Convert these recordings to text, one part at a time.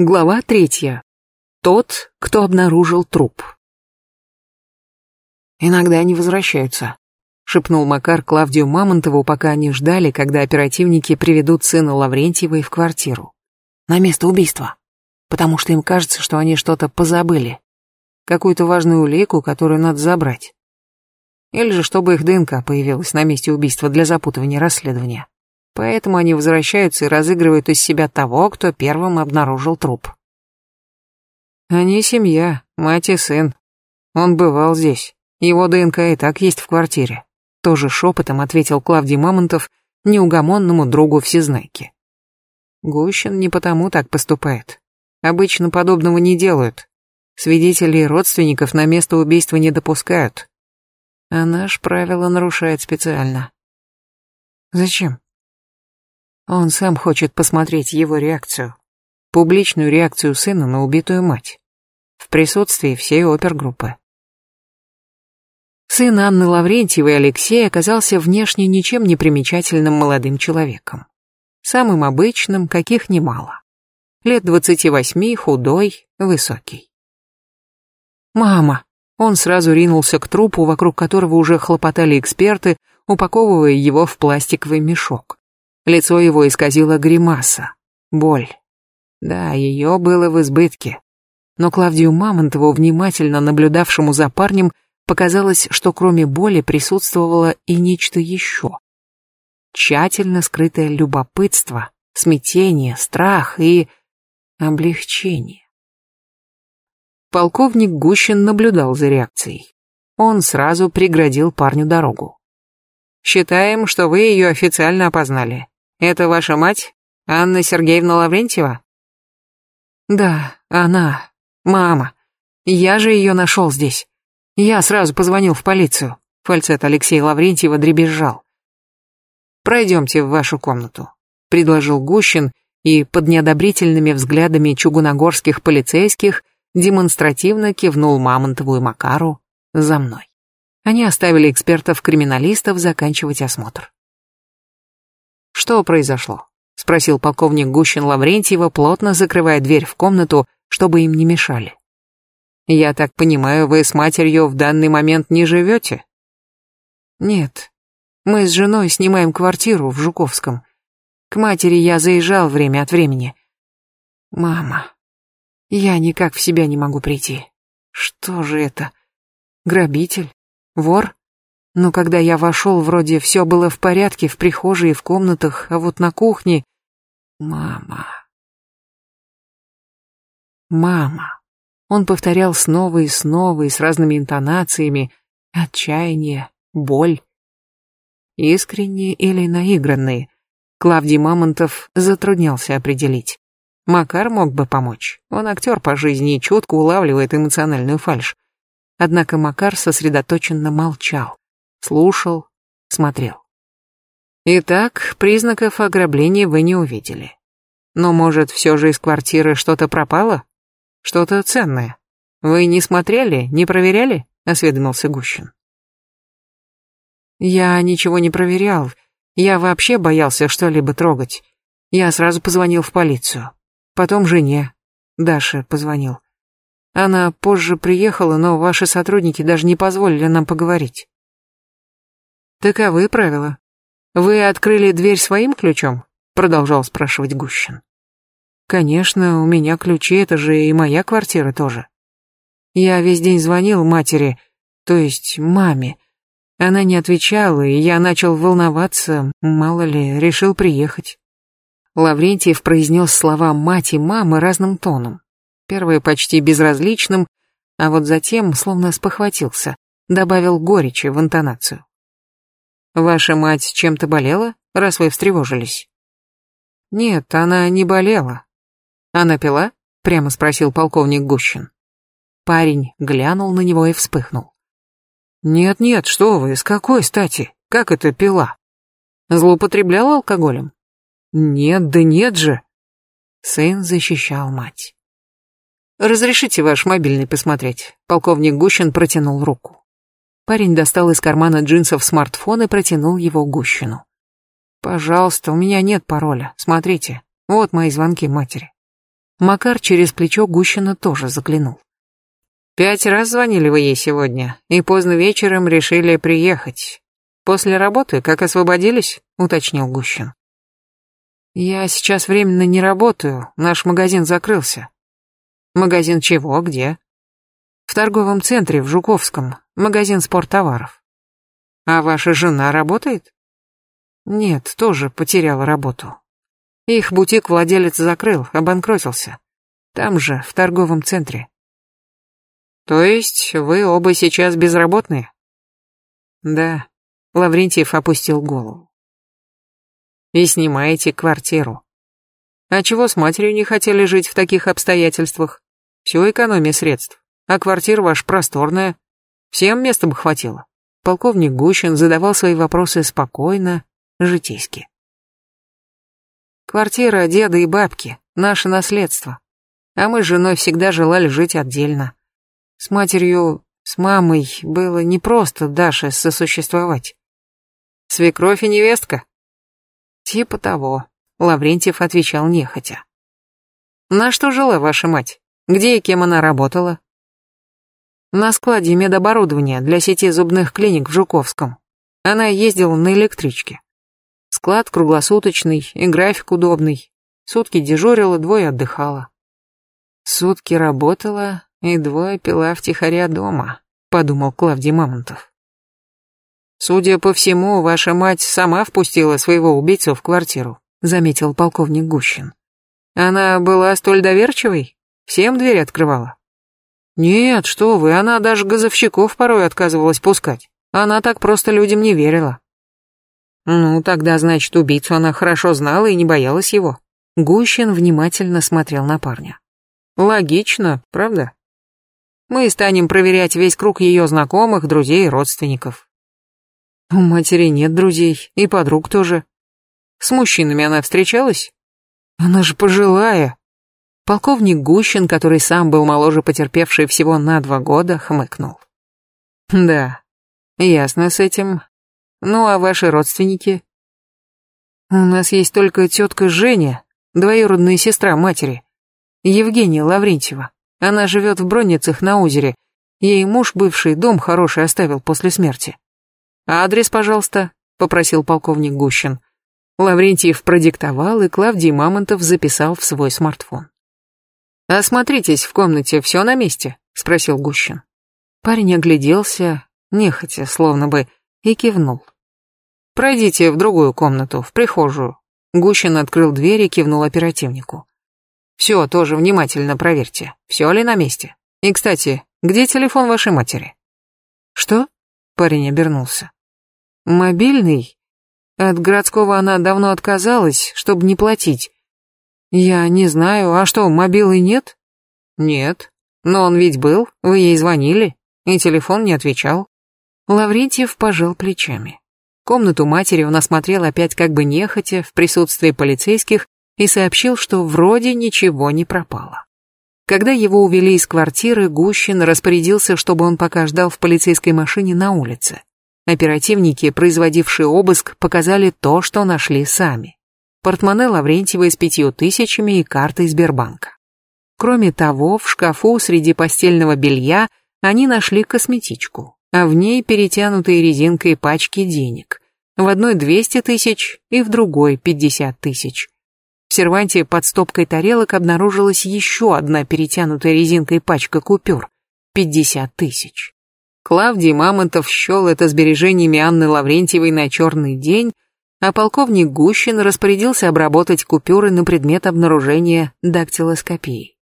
Глава третья. Тот, кто обнаружил труп. «Иногда они возвращаются», — шепнул Макар Клавдию Мамонтову, пока они ждали, когда оперативники приведут сына Лаврентьевой в квартиру. «На место убийства. Потому что им кажется, что они что-то позабыли. Какую-то важную улику, которую надо забрать. Или же чтобы их ДНК появилась на месте убийства для запутывания расследования. Поэтому они возвращаются и разыгрывают из себя того, кто первым обнаружил труп. Они семья, мать и сын. Он бывал здесь. Его ДНК и так есть в квартире. Тоже шепотом ответил Клавдий Мамонтов неугомонному другу Всезнайки. Гущин не потому так поступает. Обычно подобного не делают. Свидетелей и родственников на место убийства не допускают. А наш правило нарушает специально. Зачем? Он сам хочет посмотреть его реакцию. Публичную реакцию сына на убитую мать. В присутствии всей опергруппы. Сын Анны Лаврентьевой Алексей оказался внешне ничем не примечательным молодым человеком. Самым обычным, каких немало. Лет двадцати восьми, худой, высокий. «Мама!» Он сразу ринулся к трупу, вокруг которого уже хлопотали эксперты, упаковывая его в пластиковый мешок. Лицо его исказило гримаса. Боль. Да, ее было в избытке. Но Клавдию Мамонтову, внимательно наблюдавшему за парнем, показалось, что кроме боли присутствовало и нечто еще. Тщательно скрытое любопытство, смятение, страх и облегчение. Полковник Гущин наблюдал за реакцией. Он сразу преградил парню дорогу. «Считаем, что вы ее официально опознали. Это ваша мать, Анна Сергеевна Лаврентьева? Да, она, мама. Я же ее нашел здесь. Я сразу позвонил в полицию. Фальцет Алексея Лаврентьева дребезжал. Пройдемте в вашу комнату, предложил Гущин и под неодобрительными взглядами чугуногорских полицейских демонстративно кивнул Мамонтову и Макару за мной. Они оставили экспертов-криминалистов заканчивать осмотр. Что произошло? Спросил полковник Гущин Лаврентьева, плотно закрывая дверь в комнату, чтобы им не мешали. Я так понимаю, вы с матерью в данный момент не живете? Нет. Мы с женой снимаем квартиру в Жуковском. К матери я заезжал время от времени. Мама, я никак в себя не могу прийти. Что же это? Грабитель? Вор? Но когда я вошел, вроде все было в порядке в прихожей и в комнатах, а вот на кухне... Мама... Мама. Он повторял снова и снова и с разными интонациями. Отчаяние, боль. Искренние или наигранные. Клавдий Мамонтов затруднялся определить. Макар мог бы помочь. Он актер по жизни и чутко улавливает эмоциональную фальшь. Однако Макар сосредоточенно молчал слушал, смотрел. Итак, признаков ограбления вы не увидели. Но, может, все же из квартиры что-то пропало? Что-то ценное? Вы не смотрели, не проверяли? Осведомился Гущин. Я ничего не проверял. Я вообще боялся что-либо трогать. Я сразу позвонил в полицию. Потом жене, Даше, позвонил. Она позже приехала, но ваши сотрудники даже не позволили нам поговорить. Таковы правила. Вы открыли дверь своим ключом? Продолжал спрашивать Гущин. Конечно, у меня ключи, это же и моя квартира тоже. Я весь день звонил матери, то есть маме. Она не отвечала, и я начал волноваться, мало ли, решил приехать. Лаврентьев произнес слова «мать» и «мама» разным тоном. Первое почти безразличным, а вот затем, словно спохватился, добавил горечи в интонацию. Ваша мать чем-то болела, раз вы встревожились? Нет, она не болела. Она пила? Прямо спросил полковник Гущин. Парень глянул на него и вспыхнул. Нет-нет, что вы, с какой стати? Как это пила? Злоупотребляла алкоголем? Нет, да нет же. Сын защищал мать. «Разрешите ваш мобильный посмотреть?» Полковник Гущин протянул руку. Парень достал из кармана джинсов смартфон и протянул его Гущину. «Пожалуйста, у меня нет пароля. Смотрите, вот мои звонки матери». Макар через плечо Гущина тоже заглянул. «Пять раз звонили вы ей сегодня, и поздно вечером решили приехать. После работы, как освободились?» — уточнил Гущин. «Я сейчас временно не работаю, наш магазин закрылся». «Магазин чего? Где?» «В торговом центре, в Жуковском, магазин спорттоваров». «А ваша жена работает?» «Нет, тоже потеряла работу. Их бутик владелец закрыл, обанкротился. Там же, в торговом центре». «То есть вы оба сейчас безработные?» «Да», — Лаврентьев опустил голову. «И снимаете квартиру. А чего с матерью не хотели жить в таких обстоятельствах? Все экономия средств. А квартира ваша просторная. Всем места бы хватило». Полковник Гущин задавал свои вопросы спокойно, житейски. «Квартира деда и бабки, наше наследство. А мы с женой всегда желали жить отдельно. С матерью, с мамой было непросто Даше сосуществовать. Свекровь и невестка? Типа того, Лаврентьев отвечал нехотя. На что жила ваша мать? Где и кем она работала? На складе медоборудования для сети зубных клиник в Жуковском. Она ездила на электричке. Склад круглосуточный и график удобный. Сутки дежурила, двое отдыхала. Сутки работала, и двое пила втихаря дома, подумал Клавдий Мамонтов. Судя по всему, ваша мать сама впустила своего убийцу в квартиру, заметил полковник Гущин. Она была столь доверчивой? Всем дверь открывала? Нет, что вы, она даже газовщиков порой отказывалась пускать. Она так просто людям не верила. Ну, тогда, значит, убийцу она хорошо знала и не боялась его. Гущин внимательно смотрел на парня. Логично, правда? Мы станем проверять весь круг ее знакомых, друзей и родственников. У матери нет друзей, и подруг тоже. С мужчинами она встречалась? Она же пожилая. Полковник Гущин, который сам был моложе потерпевший всего на два года, хмыкнул. Да, ясно с этим. Ну а ваши родственники? У нас есть только тетка Женя, двоюродная сестра матери, Евгения Лаврентьева. Она живет в Бронницах на озере. Ей муж бывший дом хороший оставил после смерти. «Адрес, пожалуйста», — попросил полковник Гущин. Лаврентьев продиктовал, и Клавдий Мамонтов записал в свой смартфон. «Осмотритесь в комнате, все на месте?» — спросил Гущин. Парень огляделся, нехотя, словно бы, и кивнул. «Пройдите в другую комнату, в прихожую». Гущин открыл дверь и кивнул оперативнику. Все тоже внимательно проверьте, все ли на месте. И, кстати, где телефон вашей матери? Что? Парень обернулся. Мобильный? От городского она давно отказалась, чтобы не платить. Я не знаю, а что, мобилы нет? Нет. Но он ведь был, вы ей звонили, и телефон не отвечал. Лаврентьев пожал плечами. Комнату матери он осмотрел опять как бы нехотя, в присутствии полицейских, и сообщил, что вроде ничего не пропало. Когда его увели из квартиры, Гущин распорядился, чтобы он пока ждал в полицейской машине на улице. Оперативники, производившие обыск, показали то, что нашли сами. Портмоне Лаврентьева с пятью тысячами и картой Сбербанка. Кроме того, в шкафу среди постельного белья они нашли косметичку, а в ней перетянутые резинкой пачки денег. В одной 200 тысяч и в другой 50 тысяч. В серванте под стопкой тарелок обнаружилась еще одна перетянутая резинкой пачка купюр. 50 тысяч. Клавдий Мамонтов счел это сбережениями Анны Лаврентьевой на черный день, а полковник Гущин распорядился обработать купюры на предмет обнаружения дактилоскопии.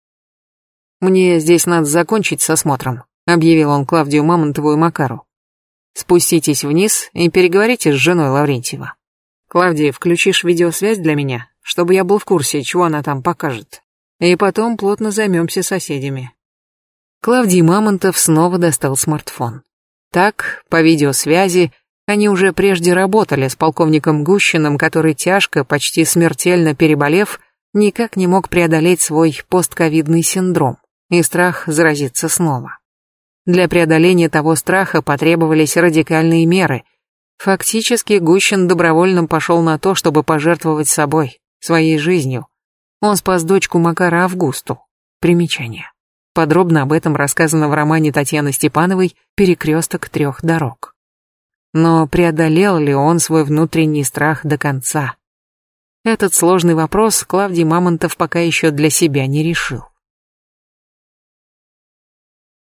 «Мне здесь надо закончить с осмотром», — объявил он Клавдию Мамонтову и Макару. «Спуститесь вниз и переговорите с женой Лаврентьева. Клавдия, включишь видеосвязь для меня, чтобы я был в курсе, чего она там покажет. И потом плотно займемся соседями. Клавдий Мамонтов снова достал смартфон. Так, по видеосвязи, они уже прежде работали с полковником Гущиным, который тяжко, почти смертельно переболев, никак не мог преодолеть свой постковидный синдром и страх заразиться снова. Для преодоления того страха потребовались радикальные меры. Фактически Гущин добровольно пошел на то, чтобы пожертвовать собой, своей жизнью. Он спас дочку Макара Августу. Примечание. Подробно об этом рассказано в романе Татьяны Степановой «Перекресток трех дорог». Но преодолел ли он свой внутренний страх до конца? Этот сложный вопрос Клавдий Мамонтов пока еще для себя не решил.